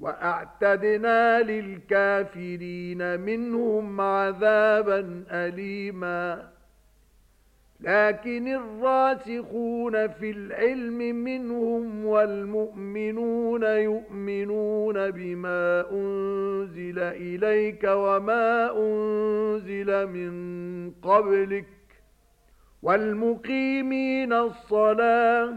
وَأَعْتَدْنَا لِلْكَافِرِينَ مِنْهُمْ عَذَابًا أَلِيمًا. لَكِنِ الرَّاسِخُونَ فِي الْعِلْمِ مِنْهُمْ وَالْمُؤْمِنُونَ يُؤْمِنُونَ بِمَا أُنْزِلَ إِلَيْكَ وَمَا أُنْزِلَ مِنْ قَبْلِكَ وَالْمُقِيمِينَ الصَّلَاةَ